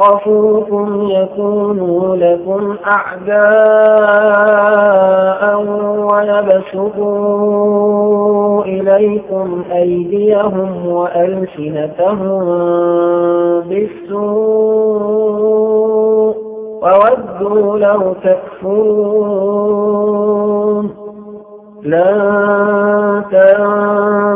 يثقفوكم يكونوا لكم أعداء ويبسطوا إليكم أيديهم وألسنتهم بالسوء وودوا لو تكفرون لن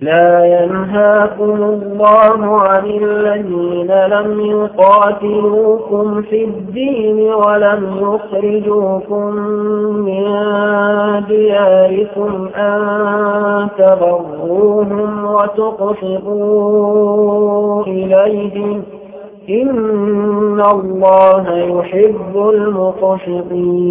لا ينهاكم الله عن الذين لم يقاتلوكم في الدين ولم يخرجوكم من دياركم أن تبروهم وتقصدوا إليهم. إن الله يحب المقصدين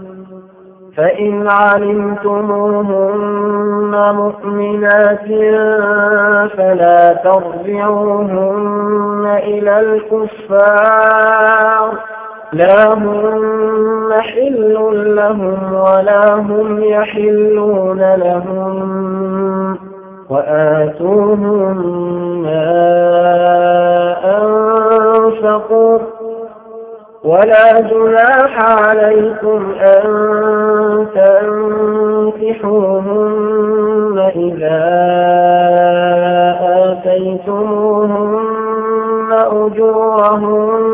فإن علمتموهن مؤمنات فلا ترجعوهن إلى الكفار. لا هم حل لهم ولا هم يحلون لهم. وآتوهم ما أنفقوا. ولا جناح عليكم أن تنكحوهن إذا آتيتموهن أجورهن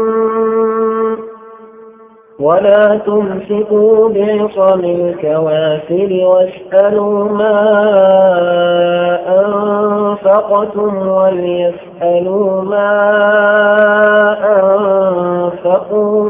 ولا تمسكوا بعصم الكوافر واسألوا ما أنفقتم وليسألوا ما أنفقوا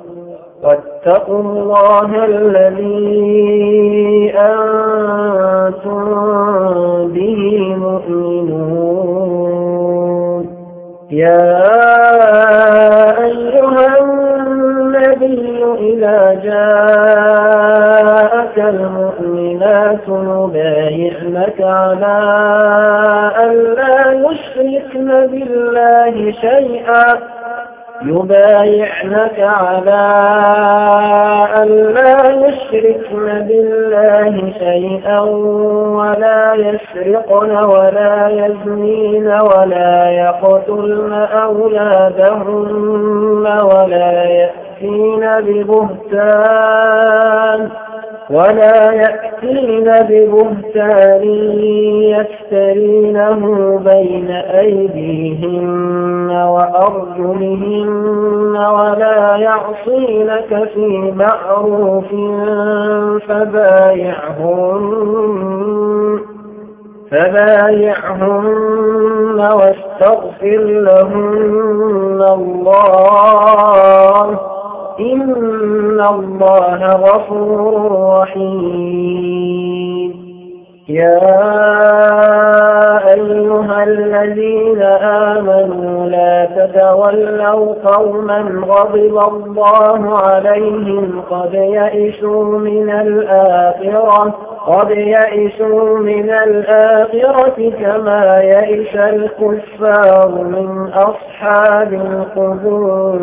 واتقوا الله الذي أنتم به مؤمنون. يا أيها النبي إذا جاءك المؤمنات يبايعنك على أن لا يشركن بالله شيئا. يبايعنك على أن لا يشركن بالله شيئا ولا يسرقن ولا يزنين ولا يقتلن أولادهن ولا يأتين ببهتان ولا يأتين ببهتان يفترينه بين أيديهن وأرجلهن ولا يعصينك في معروف فبايعهن فبايعهن واستغفر لهن الله إن الله غفور رحيم. يا أيها الذين آمنوا لا تتولوا قوما غضب الله عليهم قد يئسوا من الآخرة قد يئسوا من الآخرة كما يئس الكفار من أصحاب القبور.